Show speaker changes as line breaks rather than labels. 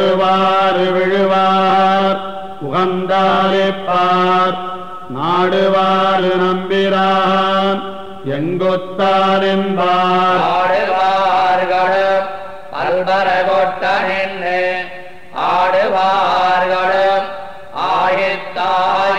ஓடுவாறு விழுவார். உகந்தாரே பார். நாடுவாறு நம்பிரான். எங்கொத்தான் என்பார்
ஆடுவார்களும் பல்பர கொட்டன் ஆடுவார்களும் ஆயத்தாய்